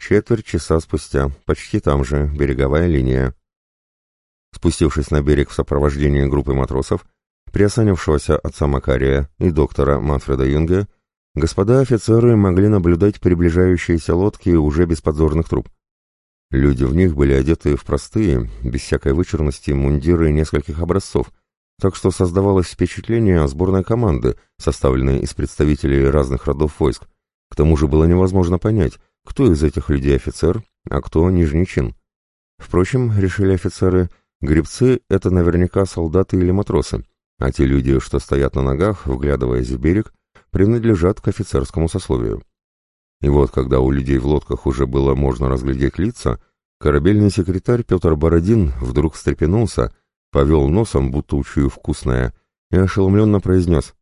Четверть часа спустя, почти там же, береговая линия. Спустившись на берег в сопровождении группы матросов, приосанившегося отца Макария и доктора Манфреда Юнге, господа офицеры могли наблюдать приближающиеся лодки уже без подзорных труб. Люди в них были одеты в простые, без всякой вычурности, мундиры нескольких образцов, так что создавалось впечатление сборной команды, составленной из представителей разных родов войск. К тому же было невозможно понять, кто из этих людей офицер, а кто нижний чин. Впрочем, решили офицеры, гребцы — это наверняка солдаты или матросы, а те люди, что стоят на ногах, вглядываясь в берег, принадлежат к офицерскому сословию. И вот, когда у людей в лодках уже было можно разглядеть лица, корабельный секретарь Петр Бородин вдруг встрепенулся, повел носом, будто учую вкусное, и ошеломленно произнес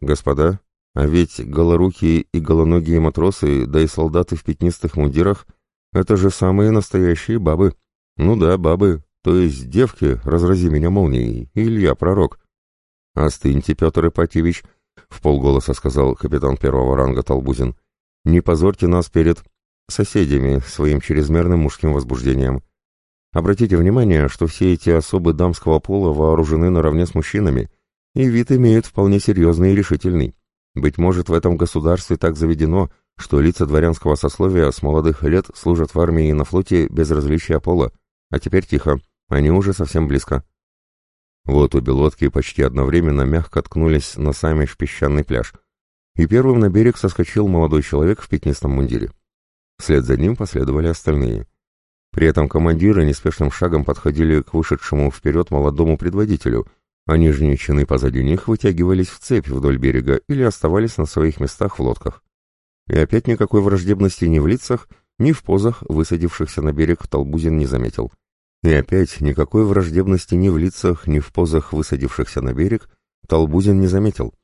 «Господа, а ведь голорукие и голоногие матросы, да и солдаты в пятнистых мундирах — это же самые настоящие бабы. Ну да, бабы, то есть девки, разрази меня молнией, Илья Пророк. «Остыньте, Петр Ипатьевич», — в полголоса сказал капитан первого ранга Толбузин. «Не позорьте нас перед соседями своим чрезмерным мужским возбуждением. Обратите внимание, что все эти особы дамского пола вооружены наравне с мужчинами, и вид имеют вполне серьезный и решительный. Быть может, в этом государстве так заведено, что лица дворянского сословия с молодых лет служат в армии и на флоте без различия пола. А теперь тихо, они уже совсем близко. Вот обе лодки почти одновременно мягко ткнулись на самый песчаный пляж. И первым на берег соскочил молодой человек в пятнистом мундире. Вслед за ним последовали остальные. При этом командиры неспешным шагом подходили к вышедшему вперед молодому предводителю, а нижние чины позади них вытягивались в цепь вдоль берега или оставались на своих местах в лодках. И опять никакой враждебности ни в лицах, ни в позах высадившихся на берег Толбузин не заметил. И опять никакой враждебности ни в лицах, ни в позах высадившихся на берег Толбузин не заметил.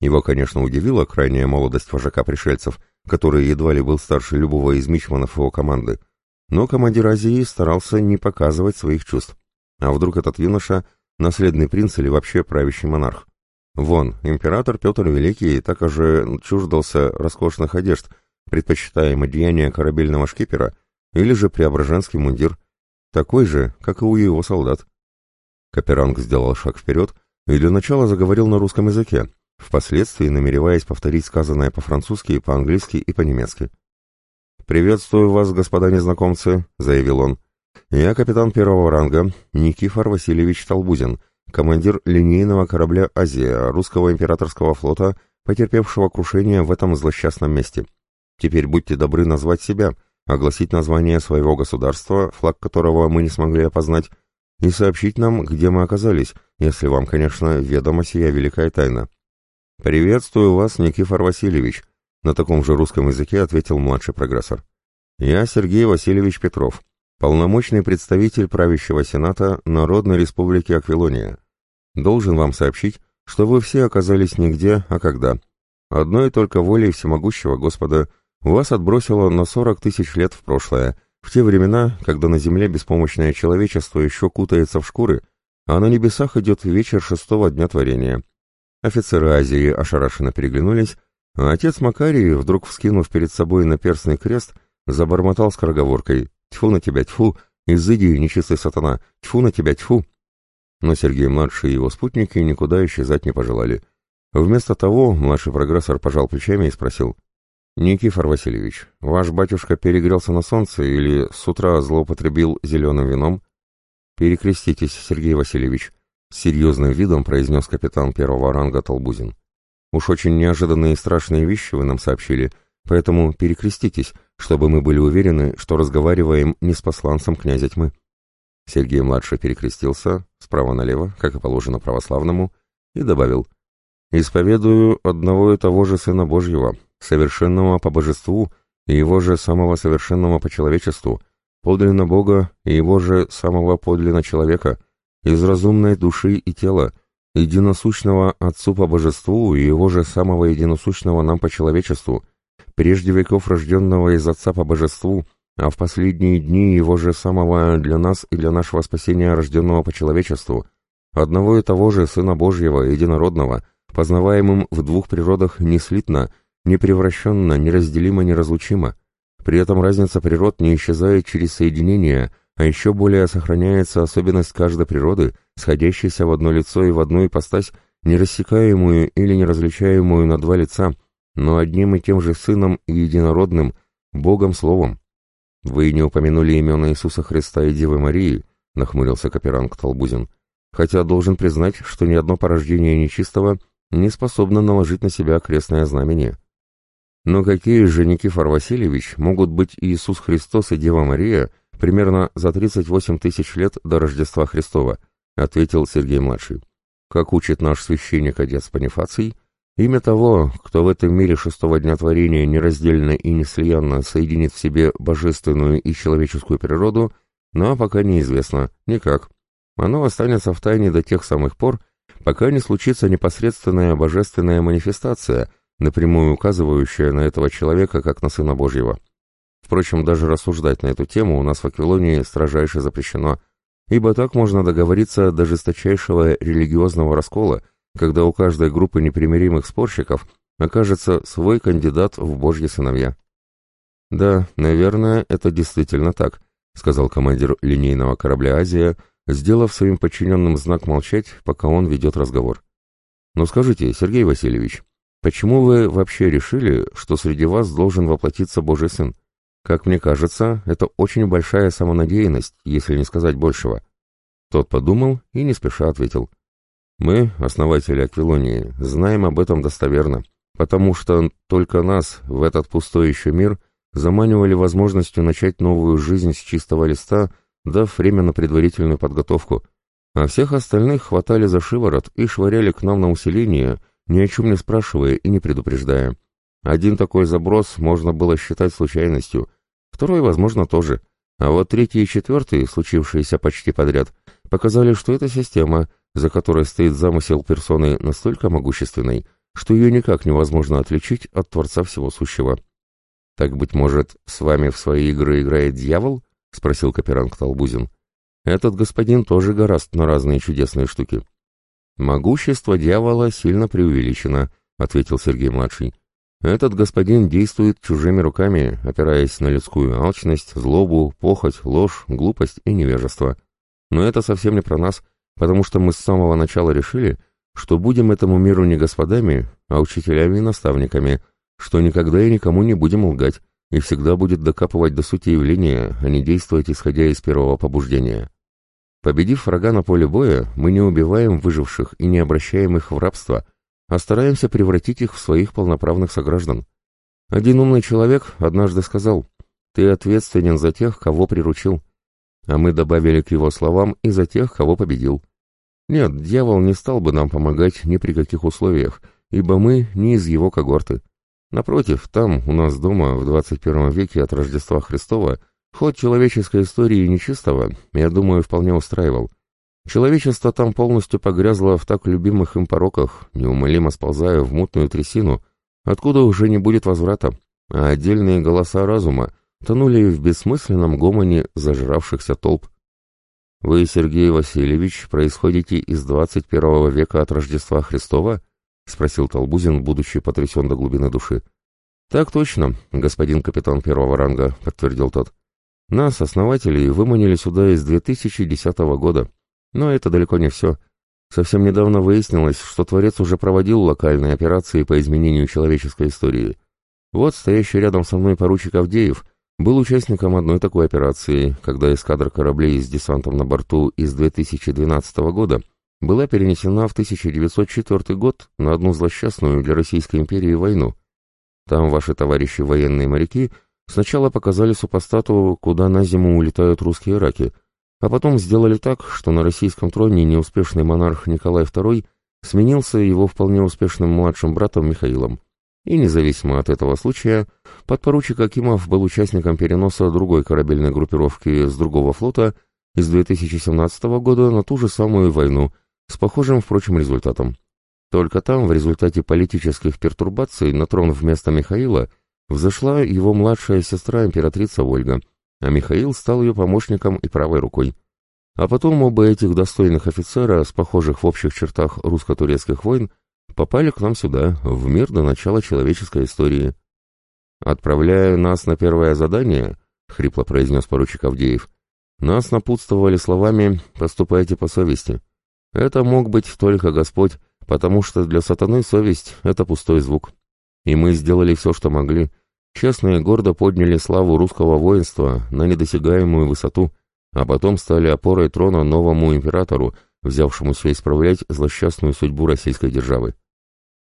Его, конечно, удивила крайняя молодость вожака пришельцев, который едва ли был старше любого из мичманов его команды, но командир Азии старался не показывать своих чувств. А вдруг этот юноша наследный принц или вообще правящий монарх. Вон, император Петр Великий так уже чуждался роскошных одежд, предпочитая одеяние корабельного шкипера или же преображенский мундир, такой же, как и у его солдат. Каперанг сделал шаг вперед и для начала заговорил на русском языке, впоследствии намереваясь повторить сказанное по-французски, по-английски и по-немецки. «Приветствую вас, господа незнакомцы», — заявил он. Я капитан первого ранга Никифор Васильевич Толбузин, командир линейного корабля «Азия» русского императорского флота, потерпевшего крушение в этом злосчастном месте. Теперь будьте добры назвать себя, огласить название своего государства, флаг которого мы не смогли опознать, и сообщить нам, где мы оказались, если вам, конечно, ведома сия великая тайна. «Приветствую вас, Никифор Васильевич», — на таком же русском языке ответил младший прогрессор. «Я Сергей Васильевич Петров, полномочный представитель правящего сената Народной Республики Аквилония. Должен вам сообщить, что вы все оказались нигде, а когда. Одной только волей всемогущего Господа вас отбросило на сорок тысяч лет в прошлое, в те времена, когда на земле беспомощное человечество еще кутается в шкуры, а на небесах идет вечер шестого дня творения. Офицеры Азии ошарашенно переглянулись, а отец Макарий, вдруг вскинув перед собой наперстный крест, забормотал скороговоркой Тьфу на тебя, тьфу! Изыди, нечистый сатана! Тьфу на тебя, тьфу!» Но Сергей-младший и его спутники никуда исчезать не пожелали. Вместо того младший прогрессор пожал плечами и спросил. «Никифор Васильевич, ваш батюшка перегрелся на солнце или с утра злоупотребил зеленым вином?» «Перекреститесь, Сергей Васильевич», — с серьезным видом произнес капитан первого ранга Толбузин. «Уж очень неожиданные и страшные вещи вы нам сообщили, поэтому перекреститесь, чтобы мы были уверены, что разговариваем не с посланцем князя тьмы. Сергей-младший перекрестился справа налево, как и положено православному, и добавил «Исповедую одного и того же Сына Божьего, совершенного по божеству и его же самого совершенного по человечеству, подлинно Бога и его же самого подлинно человека, из разумной души и тела, единосущного Отцу по божеству и его же самого единосущного нам по человечеству, прежде веков рожденного из Отца по божеству, а в последние дни его же самого для нас и для нашего спасения рожденного по человечеству, одного и того же Сына Божьего, единородного, познаваемым в двух природах неслитно, непревращенно, неразделимо, неразлучимо, При этом разница природ не исчезает через соединение, а еще более сохраняется особенность каждой природы, сходящейся в одно лицо и в одну ипостась, нерассекаемую или неразличаемую на два лица, но одним и тем же Сыном и Единородным, Богом Словом. «Вы не упомянули имена Иисуса Христа и Девы Марии», — нахмурился Каперанг Толбузин, «хотя должен признать, что ни одно порождение нечистого не способно наложить на себя крестное знамение». «Но какие же, Никифор Васильевич, могут быть Иисус Христос и Дева Мария примерно за 38 тысяч лет до Рождества Христова?» — ответил Сергей-младший. «Как учит наш священник-отец Панифаций, Имя того, кто в этом мире шестого дня творения нераздельно и неслиянно соединит в себе божественную и человеческую природу, но пока неизвестно, никак. Оно останется в тайне до тех самых пор, пока не случится непосредственная божественная манифестация, напрямую указывающая на этого человека как на Сына Божьего. Впрочем, даже рассуждать на эту тему у нас в Аквилонии строжайше запрещено, ибо так можно договориться до жесточайшего религиозного раскола – когда у каждой группы непримиримых спорщиков окажется свой кандидат в божьи сыновья. «Да, наверное, это действительно так», — сказал командир линейного корабля «Азия», сделав своим подчиненным знак молчать, пока он ведет разговор. «Но скажите, Сергей Васильевич, почему вы вообще решили, что среди вас должен воплотиться Божий Сын? Как мне кажется, это очень большая самонадеянность, если не сказать большего». Тот подумал и не спеша ответил. Мы, основатели Аквилонии, знаем об этом достоверно, потому что только нас в этот пустой еще мир заманивали возможностью начать новую жизнь с чистого листа, дав время на предварительную подготовку, а всех остальных хватали за шиворот и швыряли к нам на усиление, ни о чем не спрашивая и не предупреждая. Один такой заброс можно было считать случайностью, второй, возможно, тоже, а вот третий и четвертый, случившиеся почти подряд, показали, что эта система — за которой стоит замысел персоны настолько могущественной, что ее никак невозможно отличить от Творца Всего Сущего. «Так, быть может, с вами в свои игры играет дьявол?» — спросил Каперанг Толбузин. «Этот господин тоже гораст на разные чудесные штуки». «Могущество дьявола сильно преувеличено», — ответил Сергей-младший. «Этот господин действует чужими руками, опираясь на людскую алчность, злобу, похоть, ложь, глупость и невежество. Но это совсем не про нас» потому что мы с самого начала решили, что будем этому миру не господами, а учителями и наставниками, что никогда и никому не будем лгать, и всегда будет докапывать до сути явления, а не действовать исходя из первого побуждения. Победив врага на поле боя, мы не убиваем выживших и не обращаем их в рабство, а стараемся превратить их в своих полноправных сограждан. Один умный человек однажды сказал, «Ты ответственен за тех, кого приручил» а мы добавили к его словам и за тех, кого победил. Нет, дьявол не стал бы нам помогать ни при каких условиях, ибо мы не из его когорты. Напротив, там, у нас дома, в 21 веке от Рождества Христова, ход человеческой истории нечистого, я думаю, вполне устраивал. Человечество там полностью погрязло в так любимых им пороках, неумолимо сползая в мутную трясину, откуда уже не будет возврата, а отдельные голоса разума, тонули в бессмысленном гомоне зажравшихся толп. «Вы, Сергей Васильевич, происходите из двадцать первого века от Рождества Христова?» — спросил Толбузин, будучи потрясен до глубины души. «Так точно, господин капитан первого ранга», — подтвердил тот. «Нас, основателей, выманили сюда из 2010 года. Но это далеко не все. Совсем недавно выяснилось, что Творец уже проводил локальные операции по изменению человеческой истории. Вот стоящий рядом со мной поручик Авдеев — был участником одной такой операции, когда эскадра кораблей с десантом на борту из 2012 года была перенесена в 1904 год на одну злосчастную для Российской империи войну. Там ваши товарищи военные моряки сначала показали супостату, куда на зиму улетают русские раки, а потом сделали так, что на российском троне неуспешный монарх Николай II сменился его вполне успешным младшим братом Михаилом. И независимо от этого случая, подпоручик Акимов был участником переноса другой корабельной группировки с другого флота из 2017 года на ту же самую войну, с похожим, впрочем, результатом. Только там, в результате политических пертурбаций, на трон вместо Михаила взошла его младшая сестра императрица Ольга, а Михаил стал ее помощником и правой рукой. А потом оба этих достойных офицера, с похожих в общих чертах русско-турецких войн, попали к нам сюда, в мир до начала человеческой истории. Отправляя нас на первое задание, — хрипло произнес поручик Авдеев, — нас напутствовали словами «поступайте по совести». Это мог быть только Господь, потому что для сатаны совесть — это пустой звук. И мы сделали все, что могли. Честно и гордо подняли славу русского воинства на недосягаемую высоту, а потом стали опорой трона новому императору, взявшемуся исправлять злосчастную судьбу российской державы.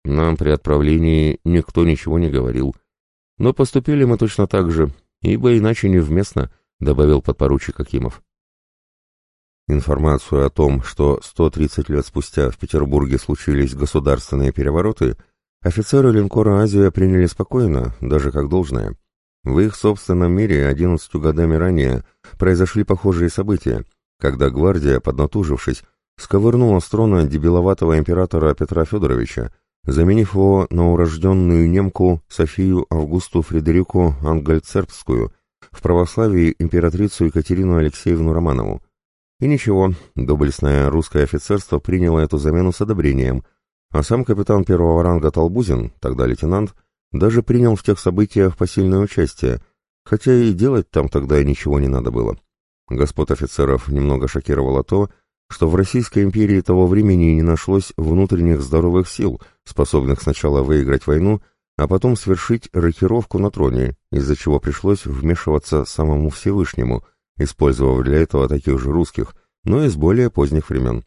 Нам при отправлении никто ничего не говорил. Но поступили мы точно так же, ибо иначе невместно, добавил подпоручик Акимов. Информацию о том, что 130 лет спустя в Петербурге случились государственные перевороты, офицеры линкора «Азия» приняли спокойно, даже как должное. В их собственном мире 11 годами ранее произошли похожие события, когда гвардия, поднатужившись, сковырнула с трона дебиловатого императора Петра Федоровича, заменив его на урожденную немку Софию Августу Фредерику Ангельцербскую, в православии императрицу Екатерину Алексеевну Романову. И ничего, доблестное русское офицерство приняло эту замену с одобрением, а сам капитан первого ранга Толбузин, тогда лейтенант, даже принял в тех событиях посильное участие, хотя и делать там тогда ничего не надо было. Господ офицеров немного шокировало то, что в Российской империи того времени не нашлось внутренних здоровых сил, способных сначала выиграть войну, а потом свершить рокировку на троне, из-за чего пришлось вмешиваться самому Всевышнему, использовав для этого таких же русских, но из более поздних времен.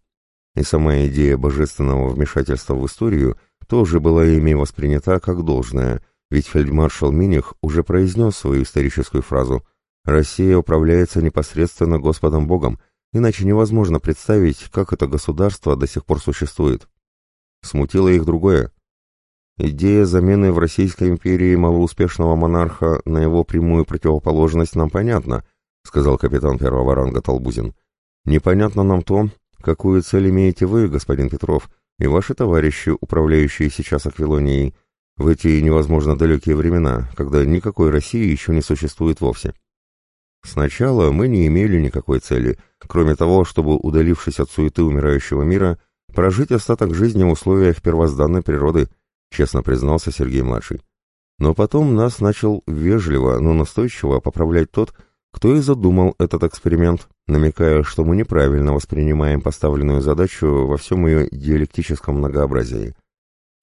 И сама идея божественного вмешательства в историю тоже была ими воспринята как должное, ведь фельдмаршал Миних уже произнес свою историческую фразу «Россия управляется непосредственно Господом Богом, иначе невозможно представить, как это государство до сих пор существует». Смутило их другое. Идея замены в Российской империи малоуспешного монарха на его прямую противоположность нам понятна – сказал капитан первого ранга Толбузин. «Непонятно нам то, какую цель имеете вы, господин Петров, и ваши товарищи, управляющие сейчас Аквилонией, в эти невозможно далекие времена, когда никакой России еще не существует вовсе. Сначала мы не имели никакой цели, кроме того, чтобы, удалившись от суеты умирающего мира, прожить остаток жизни в условиях первозданной природы, честно признался Сергей-младший. Но потом нас начал вежливо, но настойчиво поправлять тот, кто и задумал этот эксперимент, намекая, что мы неправильно воспринимаем поставленную задачу во всем ее диалектическом многообразии.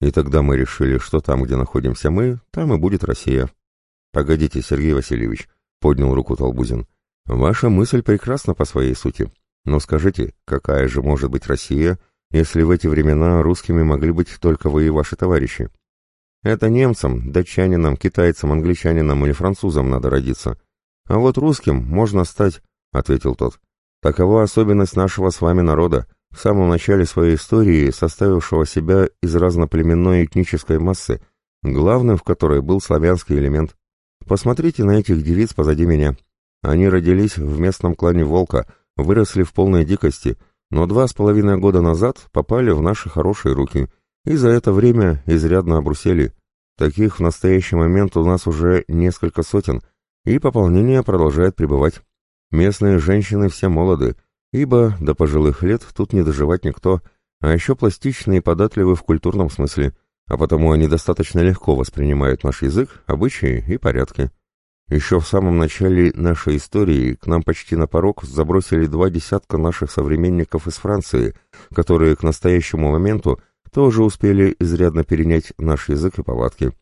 И тогда мы решили, что там, где находимся мы, там и будет Россия. «Погодите, Сергей Васильевич», — поднял руку Толбузин. «Ваша мысль прекрасна по своей сути. Но скажите, какая же может быть Россия, если в эти времена русскими могли быть только вы и ваши товарищи? Это немцам, датчанинам, китайцам, англичанинам или французам надо родиться, «А вот русским можно стать», — ответил тот. «Такова особенность нашего с вами народа, в самом начале своей истории составившего себя из разноплеменной этнической массы, главным в которой был славянский элемент. Посмотрите на этих девиц позади меня. Они родились в местном клане Волка, выросли в полной дикости, но два с половиной года назад попали в наши хорошие руки, и за это время изрядно обрусели. Таких в настоящий момент у нас уже несколько сотен — и пополнение продолжает пребывать. Местные женщины все молоды, ибо до пожилых лет тут не доживать никто, а еще пластичны и податливы в культурном смысле, а потому они достаточно легко воспринимают наш язык, обычаи и порядки. Еще в самом начале нашей истории к нам почти на порог забросили два десятка наших современников из Франции, которые к настоящему моменту тоже успели изрядно перенять наш язык и повадки.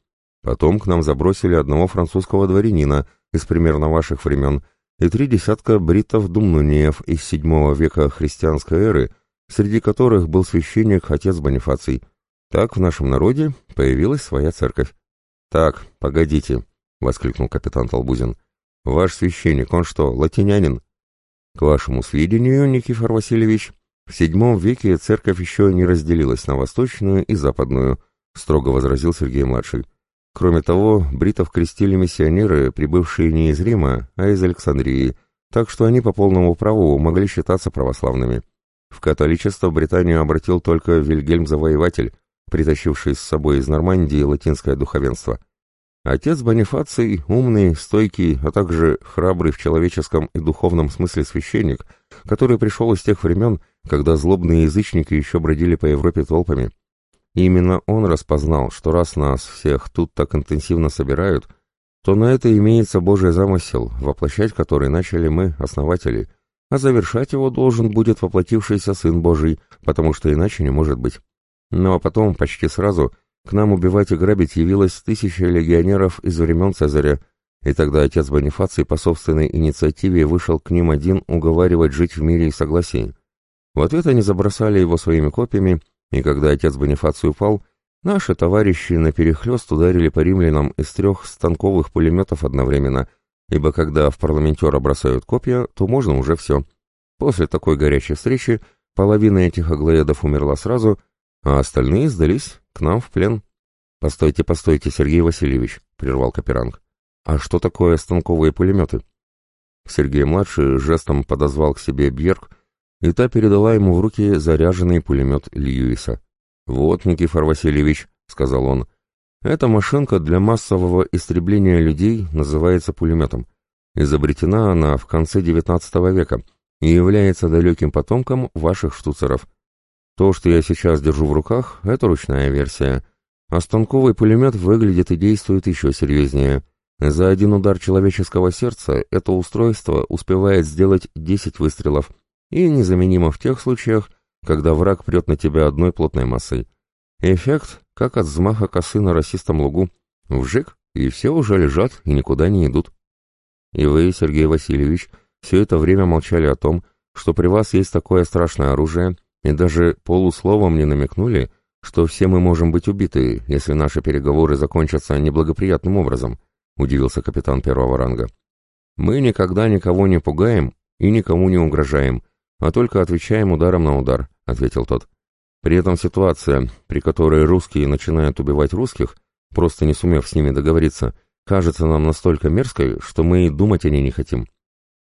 Потом к нам забросили одного французского дворянина – из примерно ваших времен и три десятка бритов-думнуниев из VII века христианской эры, среди которых был священник отец Бонифаций. Так в нашем народе появилась своя церковь. «Так, погодите», — воскликнул капитан Толбузин. «Ваш священник, он что, латинянин?» «К вашему сведению, Никифор Васильевич, в VII веке церковь еще не разделилась на восточную и западную», — строго возразил Сергей-младший. Кроме того, бритов крестили миссионеры, прибывшие не из Рима, а из Александрии, так что они по полному праву могли считаться православными. В католичество Британию обратил только Вильгельм Завоеватель, притащивший с собой из Нормандии латинское духовенство. Отец Бонифаций, умный, стойкий, а также храбрый в человеческом и духовном смысле священник, который пришел из тех времен, когда злобные язычники еще бродили по Европе толпами, и именно он распознал, что раз нас всех тут так интенсивно собирают, то на это имеется Божий замысел, воплощать который начали мы, основатели, а завершать его должен будет воплотившийся Сын Божий, потому что иначе не может быть. Ну а потом, почти сразу, к нам убивать и грабить явилось тысяча легионеров из времен Цезаря, и тогда отец Бонифаций по собственной инициативе вышел к ним один уговаривать жить в мире и согласии. В ответ они забросали его своими копьями, и когда отец Бонифаций упал, наши товарищи наперехлёст ударили по римлянам из трех станковых пулеметов одновременно, ибо когда в парламентера бросают копья, то можно уже все. После такой горячей встречи половина этих аглоедов умерла сразу, а остальные сдались к нам в плен. «Постойте, постойте, Сергей Васильевич», — прервал Каперанг. «А что такое станковые пулеметы?» Сергей-младший жестом подозвал к себе Бьерк, и та передала ему в руки заряженный пулемет Льюиса. «Вот, Никифор Васильевич», — сказал он, — «эта машинка для массового истребления людей называется пулеметом. Изобретена она в конце XIX века и является далеким потомком ваших штуцеров. То, что я сейчас держу в руках, это ручная версия, а станковый пулемет выглядит и действует еще серьезнее». За один удар человеческого сердца это устройство успевает сделать 10 выстрелов и незаменимо в тех случаях, когда враг прет на тебя одной плотной массой. Эффект, как от взмаха косы на расистом лугу. Вжик, и все уже лежат и никуда не идут. И вы, Сергей Васильевич, все это время молчали о том, что при вас есть такое страшное оружие, и даже полусловом не намекнули, что все мы можем быть убиты, если наши переговоры закончатся неблагоприятным образом —— удивился капитан первого ранга. «Мы никогда никого не пугаем и никому не угрожаем, а только отвечаем ударом на удар», — ответил тот. «При этом ситуация, при которой русские начинают убивать русских, просто не сумев с ними договориться, кажется нам настолько мерзкой, что мы и думать о ней не хотим.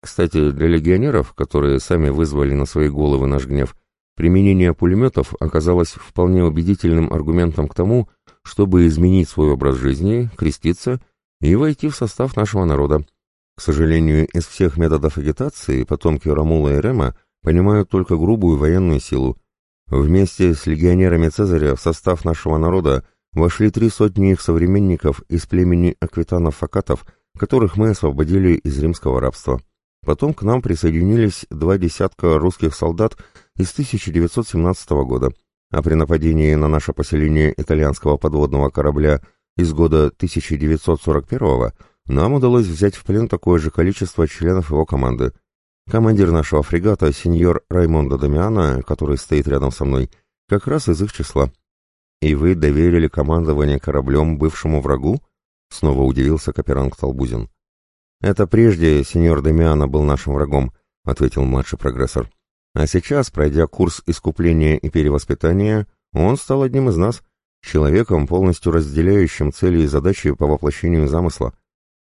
Кстати, для легионеров, которые сами вызвали на свои головы наш гнев, применение пулеметов оказалось вполне убедительным аргументом к тому, чтобы изменить свой образ жизни, креститься и войти в состав нашего народа. К сожалению, из всех методов агитации потомки Рамула и Рема понимают только грубую военную силу. Вместе с легионерами Цезаря в состав нашего народа вошли три сотни их современников из племени аквитанов-факатов, которых мы освободили из римского рабства. Потом к нам присоединились два десятка русских солдат из 1917 года, а при нападении на наше поселение итальянского подводного корабля из года 1941 нам удалось взять в плен такое же количество членов его команды. Командир нашего фрегата, сеньор Раймондо Дамиана, который стоит рядом со мной, как раз из их числа. «И вы доверили командование кораблем бывшему врагу?» — снова удивился Каперанг Толбузин. «Это прежде сеньор Дамиана был нашим врагом», — ответил младший прогрессор. «А сейчас, пройдя курс искупления и перевоспитания, он стал одним из нас» человеком, полностью разделяющим цели и задачи по воплощению замысла.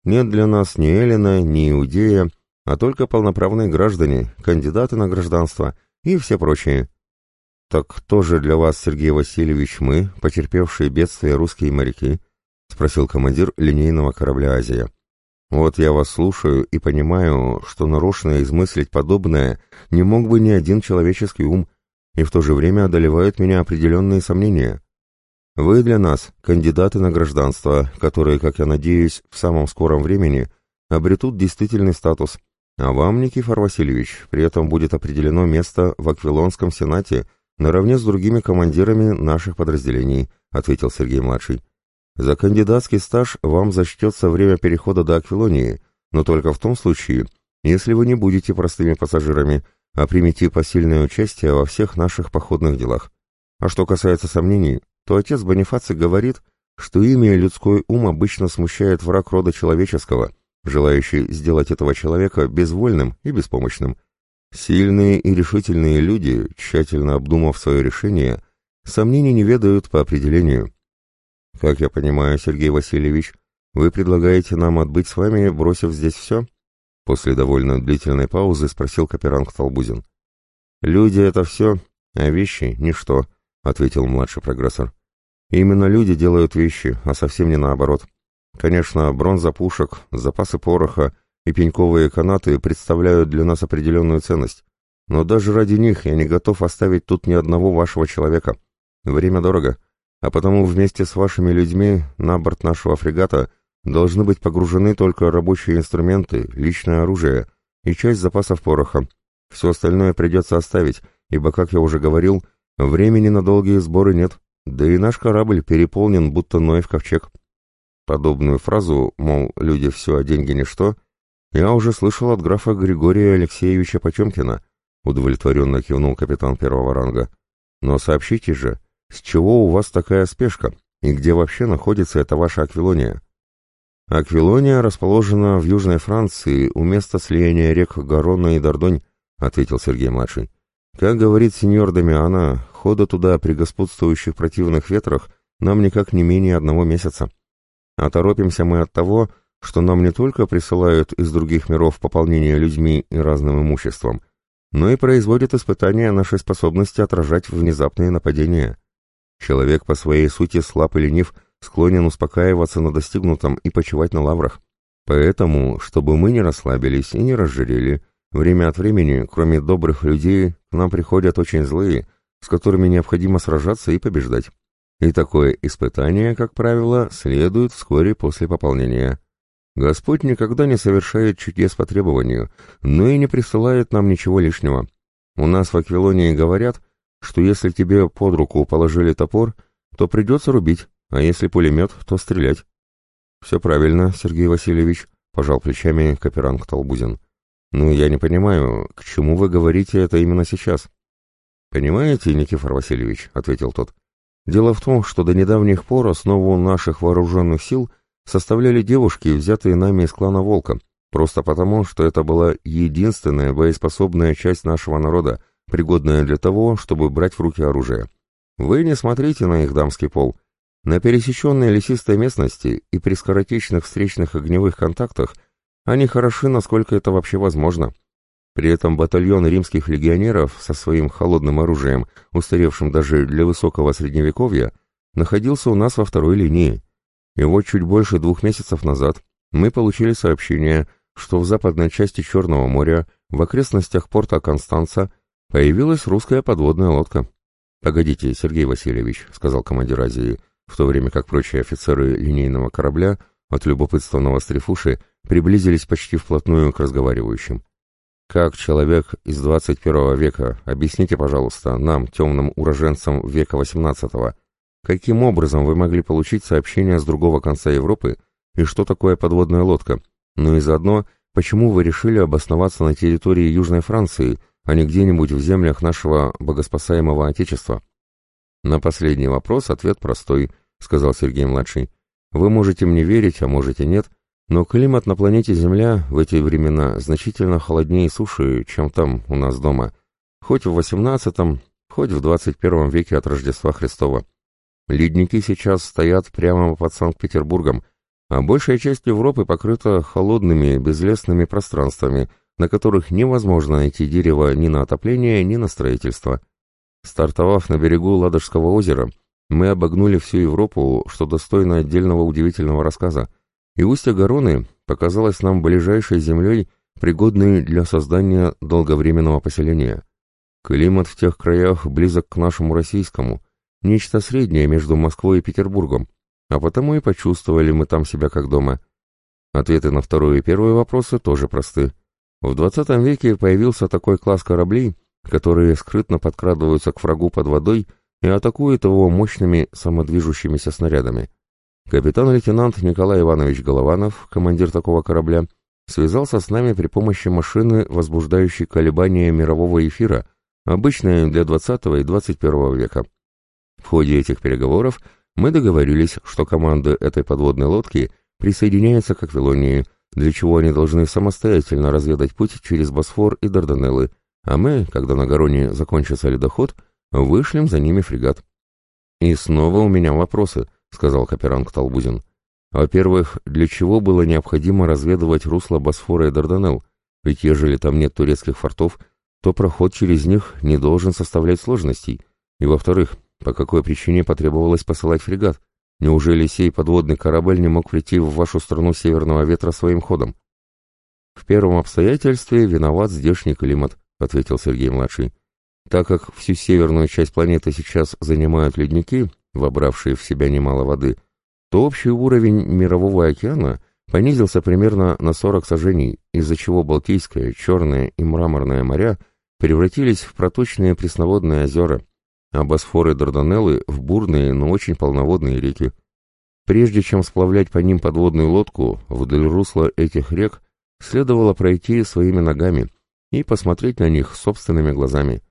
Нет для нас ни Эллина, ни Иудея, а только полноправные граждане, кандидаты на гражданство и все прочие. «Так кто же для вас, Сергей Васильевич, мы, потерпевшие бедствия русские моряки?» — спросил командир линейного корабля «Азия». «Вот я вас слушаю и понимаю, что нарочно измыслить подобное не мог бы ни один человеческий ум, и в то же время одолевают меня определенные сомнения. Вы для нас кандидаты на гражданство, которые, как я надеюсь, в самом скором времени обретут действительный статус, а вам, Никифор Васильевич, при этом будет определено место в Аквилонском Сенате наравне с другими командирами наших подразделений, ответил Сергей-младший. За кандидатский стаж вам зачтется время перехода до Аквилонии, но только в том случае, если вы не будете простыми пассажирами, а примете посильное участие во всех наших походных делах. А что касается сомнений, то отец Бонифаций говорит, что имя людской ум обычно смущает враг рода человеческого, желающий сделать этого человека безвольным и беспомощным. Сильные и решительные люди, тщательно обдумав свое решение, сомнений не ведают по определению. Как я понимаю, Сергей Васильевич, вы предлагаете нам отбыть с вами, бросив здесь все? После довольно длительной паузы спросил Каперанг Толбузин. Люди — это все, а вещи — ничто, ответил младший прогрессор. Именно люди делают вещи, а совсем не наоборот. Конечно, бронза пушек, запасы пороха и пеньковые канаты представляют для нас определенную ценность. Но даже ради них я не готов оставить тут ни одного вашего человека. Время дорого, а потому вместе с вашими людьми на борт нашего фрегата должны быть погружены только рабочие инструменты, личное оружие и часть запасов пороха. Все остальное придется оставить, ибо, как я уже говорил, времени на долгие сборы нет, да и наш корабль переполнен, будто Ноев ковчег. Подобную фразу, мол, люди все, а деньги ничто, я уже слышал от графа Григория Алексеевича Потемкина, удовлетворенно кивнул капитан первого ранга. Но сообщите же, с чего у вас такая спешка, и где вообще находится эта ваша Аквилония? Аквилония расположена в Южной Франции у места слияния рек Гарона и Дордонь, ответил Сергей-младший. Как говорит сеньор Дамиана, хода туда при господствующих противных ветрах нам никак не менее одного месяца. А торопимся мы от того, что нам не только присылают из других миров пополнение людьми и разным имуществом, но и производят испытания нашей способности отражать внезапные нападения. Человек по своей сути слаб и ленив, склонен успокаиваться на достигнутом и почивать на лаврах. Поэтому, чтобы мы не расслабились и не разжирели, время от времени, кроме добрых людей, к нам приходят очень злые, с которыми необходимо сражаться и побеждать. И такое испытание, как правило, следует вскоре после пополнения. Господь никогда не совершает чудес по требованию, но и не присылает нам ничего лишнего. У нас в Аквилонии говорят, что если тебе под руку положили топор, то придется рубить, а если пулемет, то стрелять. Все правильно, Сергей Васильевич, пожал плечами Каперанг Толбузин. Ну, я не понимаю, к чему вы говорите это именно сейчас? Понимаете, Никифор Васильевич, ответил тот, — Дело в том, что до недавних пор основу наших вооруженных сил составляли девушки, взятые нами из клана Волка, просто потому, что это была единственная боеспособная часть нашего народа, пригодная для того, чтобы брать в руки оружие. Вы не смотрите на их дамский пол. На пересеченной лесистой местности и при скоротечных встречных огневых контактах они хороши, насколько это вообще возможно. При этом батальон римских легионеров со своим холодным оружием, устаревшим даже для высокого средневековья, находился у нас во второй линии. И вот чуть больше двух месяцев назад мы получили сообщение, что в западной части Черного моря, в окрестностях порта Констанца, появилась русская подводная лодка. «Погодите, Сергей Васильевич», — сказал командир Азии, в то время как прочие офицеры линейного корабля от любопытства новострифуши приблизились почти вплотную к разговаривающим. Как человек из 21 века, объясните, пожалуйста, нам, темным уроженцам века 18-го, каким образом вы могли получить сообщение с другого конца Европы и что такое подводная лодка? Ну и заодно, почему вы решили обосноваться на территории Южной Франции, а не где-нибудь в землях нашего богоспасаемого Отечества? На последний вопрос ответ простой, сказал Сергей-младший. Вы можете мне верить, а можете нет, но климат на планете Земля в эти времена значительно холоднее и суше, чем там, у нас дома, хоть в 18 хоть в 21 веке от Рождества Христова. Ледники сейчас стоят прямо под Санкт-Петербургом, а большая часть Европы покрыта холодными, безлесными пространствами, на которых невозможно найти дерево ни на отопление, ни на строительство. Стартовав на берегу Ладожского озера, мы обогнули всю Европу, что достойно отдельного удивительного рассказа – и устье Гороны показалось нам ближайшей землей, пригодной для создания долговременного поселения. Климат в тех краях близок к нашему российскому, нечто среднее между Москвой и Петербургом, а потому и почувствовали мы там себя как дома. Ответы на второй и первый вопросы тоже просты. В 20 веке появился такой класс кораблей, которые скрытно подкрадываются к врагу под водой и атакуют его мощными самодвижущимися снарядами. Капитан-лейтенант Николай Иванович Голованов, командир такого корабля, связался с нами при помощи машины, возбуждающей колебания мирового эфира, обычной для 20 и 21 века. В ходе этих переговоров мы договорились, что команды этой подводной лодки присоединяются к Аквилонии, для чего они должны самостоятельно разведать путь через Босфор и Дарданеллы, а мы, когда на Гароне закончится ледоход, вышлем за ними фрегат. И снова у меня вопросы –— сказал Каперанг Толбузин. «Во-первых, для чего было необходимо разведывать русло Босфора и Дарданелл? Ведь ежели там нет турецких фортов, то проход через них не должен составлять сложностей. И во-вторых, по какой причине потребовалось посылать фрегат? Неужели сей подводный корабль не мог прийти в вашу страну Северного ветра своим ходом?» «В первом обстоятельстве виноват здешний климат», — ответил Сергей-младший. «Так как всю северную часть планеты сейчас занимают ледники, вобравшие в себя немало воды, то общий уровень мирового океана понизился примерно на 40 сажений, из-за чего Балтийское, Черное и Мраморное моря превратились в проточные пресноводные озера, а Босфор и Дарданеллы в бурные, но очень полноводные реки. Прежде чем сплавлять по ним подводную лодку, вдоль русла этих рек следовало пройти своими ногами и посмотреть на них собственными глазами.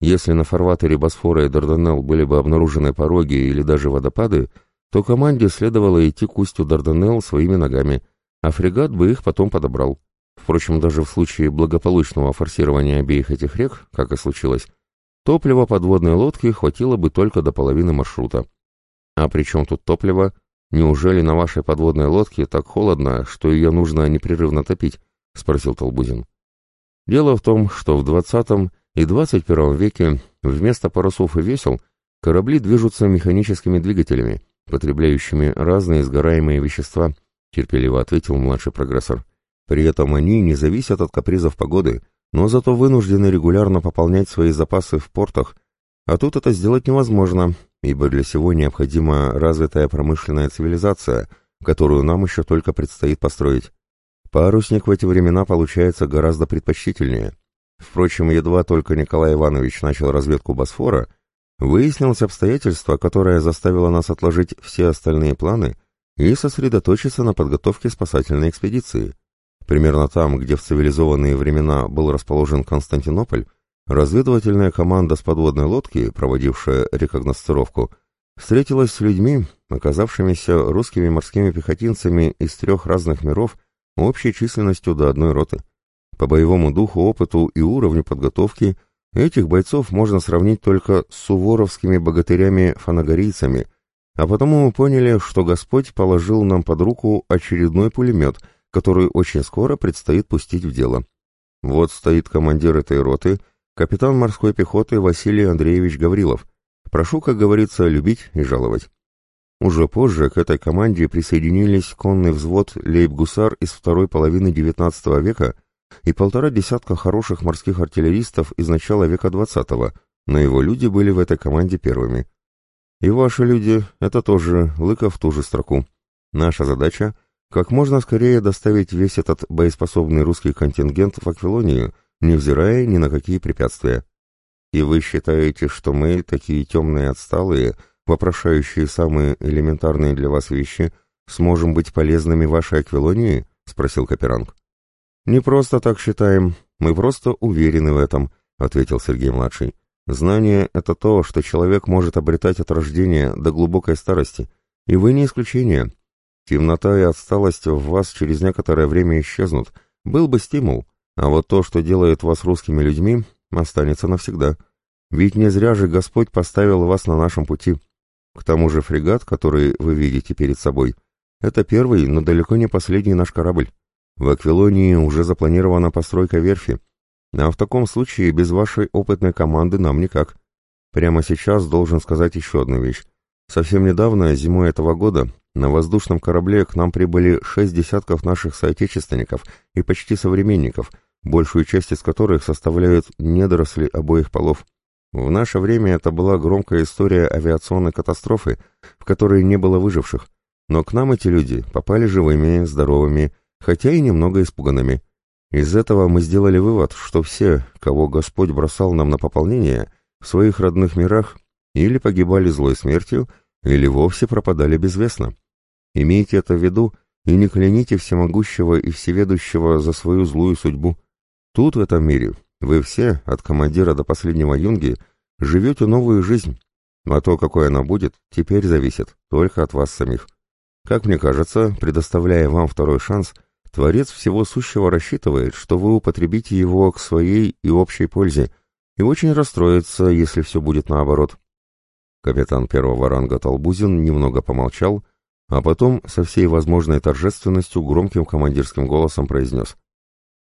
Если на фарватере Босфора и Дарданелл были бы обнаружены пороги или даже водопады, то команде следовало идти к устью Дарданелл своими ногами, а фрегат бы их потом подобрал. Впрочем, даже в случае благополучного форсирования обеих этих рек, как и случилось, топлива подводной лодки хватило бы только до половины маршрута. А при чем тут топливо? Неужели на вашей подводной лодке так холодно, что ее нужно непрерывно топить? — спросил Толбузин. Дело в том, что в 20 и 21 веке вместо парусов и весел корабли движутся механическими двигателями, потребляющими разные сгораемые вещества, терпеливо ответил младший прогрессор. При этом они не зависят от капризов погоды, но зато вынуждены регулярно пополнять свои запасы в портах, а тут это сделать невозможно, ибо для сего необходима развитая промышленная цивилизация, которую нам еще только предстоит построить. Парусник в эти времена получается гораздо предпочтительнее. Впрочем, едва только Николай Иванович начал разведку Босфора, выяснилось обстоятельство, которое заставило нас отложить все остальные планы и сосредоточиться на подготовке спасательной экспедиции. Примерно там, где в цивилизованные времена был расположен Константинополь, разведывательная команда с подводной лодки, проводившая рекогностировку, встретилась с людьми, оказавшимися русскими морскими пехотинцами из трех разных миров общей численностью до одной роты. По боевому духу, опыту и уровню подготовки этих бойцов можно сравнить только с суворовскими богатырями-фанагорийцами, а потому мы поняли, что Господь положил нам под руку очередной пулемет, который очень скоро предстоит пустить в дело. Вот стоит командир этой роты, капитан морской пехоты Василий Андреевич Гаврилов. Прошу, как говорится, любить и жаловать. Уже позже к этой команде присоединились конный взвод лейб-гусар из второй половины XIX века – и полтора десятка хороших морских артиллеристов из начала века XX, но его люди были в этой команде первыми. И ваши люди — это тоже лыка в ту же строку. Наша задача — как можно скорее доставить весь этот боеспособный русский контингент в Аквилонию, невзирая ни на какие препятствия. И вы считаете, что мы, такие темные отсталые, вопрошающие самые элементарные для вас вещи, сможем быть полезными вашей Аквилонии? — спросил Каперанг. «Не просто так считаем, мы просто уверены в этом», — ответил Сергей-младший. «Знание — это то, что человек может обретать от рождения до глубокой старости, и вы не исключение. Темнота и отсталость в вас через некоторое время исчезнут, был бы стимул, а вот то, что делает вас русскими людьми, останется навсегда. Ведь не зря же Господь поставил вас на нашем пути. К тому же фрегат, который вы видите перед собой, это первый, но далеко не последний наш корабль. В Аквилонии уже запланирована постройка верфи, а в таком случае без вашей опытной команды нам никак. Прямо сейчас должен сказать еще одну вещь. Совсем недавно, зимой этого года, на воздушном корабле к нам прибыли шесть десятков наших соотечественников и почти современников, большую часть из которых составляют недоросли обоих полов. В наше время это была громкая история авиационной катастрофы, в которой не было выживших. Но к нам эти люди попали живыми, здоровыми хотя и немного испуганными. Из этого мы сделали вывод, что все, кого Господь бросал нам на пополнение, в своих родных мирах или погибали злой смертью, или вовсе пропадали безвестно. Имейте это в виду и не кляните всемогущего и всеведущего за свою злую судьбу. Тут, в этом мире, вы все, от командира до последнего юнги, живете новую жизнь, а то, какой она будет, теперь зависит только от вас самих. Как мне кажется, предоставляя вам второй шанс – Творец всего сущего рассчитывает, что вы употребите его к своей и общей пользе, и очень расстроится, если все будет наоборот. Капитан первого ранга Толбузин немного помолчал, а потом со всей возможной торжественностью громким командирским голосом произнес.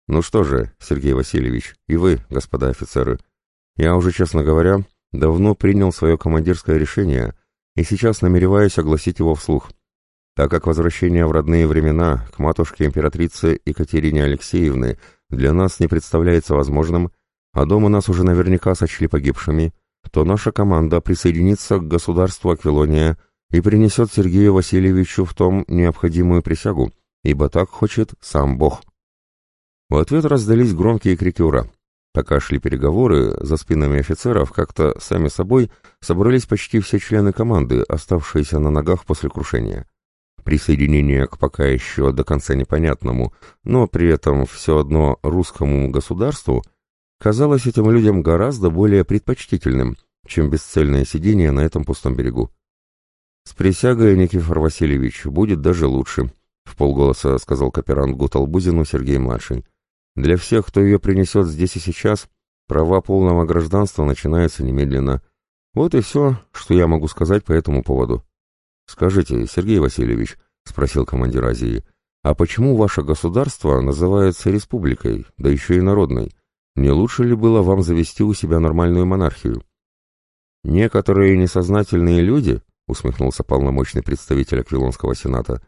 «Ну что же, Сергей Васильевич, и вы, господа офицеры, я уже, честно говоря, давно принял свое командирское решение и сейчас намереваюсь огласить его вслух» так как возвращение в родные времена к матушке-императрице Екатерине Алексеевны для нас не представляется возможным, а дома нас уже наверняка сочли погибшими, то наша команда присоединится к государству Аквилония и принесет Сергею Васильевичу в том необходимую присягу, ибо так хочет сам Бог. В ответ раздались громкие крики «Ура!». Пока шли переговоры, за спинами офицеров как-то сами собой собрались почти все члены команды, оставшиеся на ногах после крушения. Присоединение к пока еще до конца непонятному, но при этом все одно русскому государству казалось этим людям гораздо более предпочтительным, чем бесцельное сидение на этом пустом берегу. «С присягой, Никифор Васильевич, будет даже лучше», — в полголоса сказал каперант Гуталбузину Сергей-младший. «Для всех, кто ее принесет здесь и сейчас, права полного гражданства начинаются немедленно. Вот и все, что я могу сказать по этому поводу». «Скажите, Сергей Васильевич», — спросил командир Азии, «а почему ваше государство называется республикой, да еще и народной? Не лучше ли было вам завести у себя нормальную монархию?» «Некоторые несознательные люди», — усмехнулся полномочный представитель Аквилонского сената,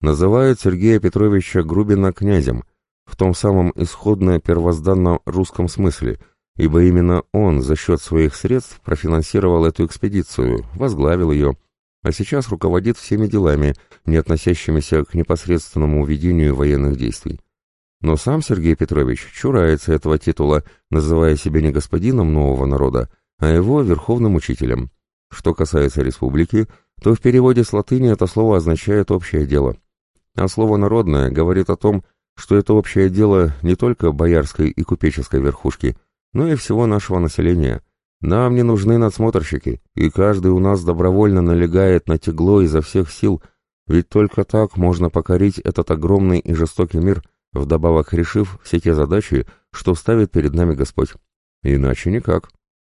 «называют Сергея Петровича Грубина князем, в том самом исходно первозданном русском смысле, ибо именно он за счет своих средств профинансировал эту экспедицию, возглавил ее, а сейчас руководит всеми делами, не относящимися к непосредственному ведению военных действий. Но сам Сергей Петрович чурается этого титула, называя себя не господином нового народа, а его верховным учителем. Что касается республики, то в переводе с латыни это слово означает «общее дело». А слово «народное» говорит о том, что это общее дело не только боярской и купеческой верхушки, но и всего нашего населения – нам не нужны надсмотрщики, и каждый у нас добровольно налегает на тегло изо всех сил, ведь только так можно покорить этот огромный и жестокий мир, вдобавок решив все те задачи, что ставит перед нами Господь. Иначе никак.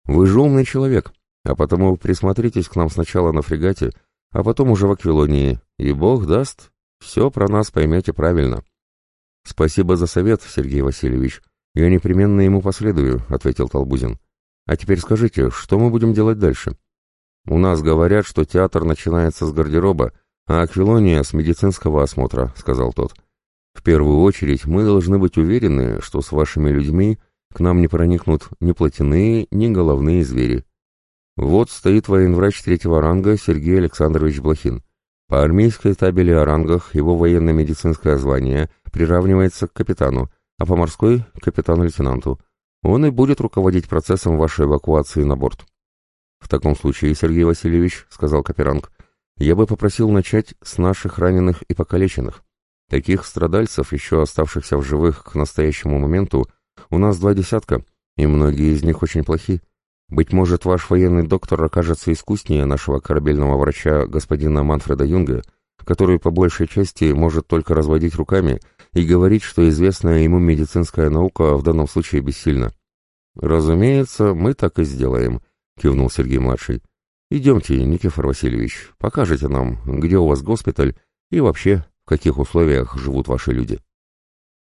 Вы же умный человек, а потому присмотритесь к нам сначала на фрегате, а потом уже в Аквилонии, и Бог даст, все про нас поймете правильно. Спасибо за совет, Сергей Васильевич. Я непременно ему последую, — ответил Толбузин. А теперь скажите, что мы будем делать дальше? У нас говорят, что театр начинается с гардероба, а Аквилония с медицинского осмотра, сказал тот. В первую очередь мы должны быть уверены, что с вашими людьми к нам не проникнут ни плотяные, ни головные звери. Вот стоит военврач третьего ранга Сергей Александрович Блохин. По армейской табели о рангах его военно-медицинское звание приравнивается к капитану, а по морской — капитану-лейтенанту. Он и будет руководить процессом вашей эвакуации на борт. В таком случае, Сергей Васильевич, сказал Каперанг, я бы попросил начать с наших раненых и покалеченных. Таких страдальцев, еще оставшихся в живых к настоящему моменту, у нас два десятка, и многие из них очень плохи. Быть может, ваш военный доктор окажется искуснее нашего корабельного врача господина Манфреда Юнга, который по большей части может только разводить руками и говорить, что известная ему медицинская наука в данном случае бессильна. «Разумеется, мы так и сделаем», — кивнул Сергей-младший. «Идемте, Никифор Васильевич, покажите нам, где у вас госпиталь и вообще, в каких условиях живут ваши люди».